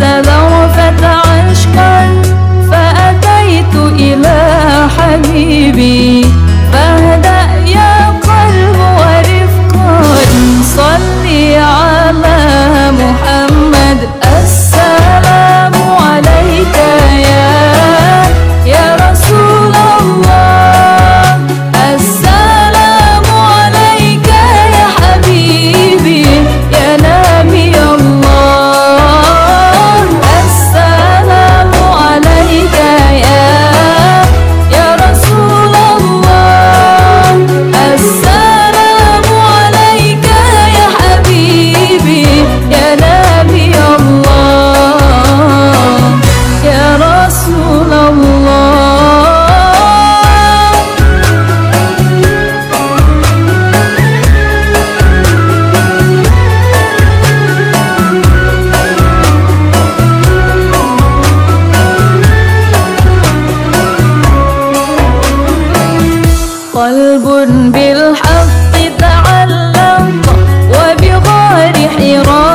تذرفت عشقا فأتيت إلى حبيبي. قلب بالحق تعلم وبغار حرام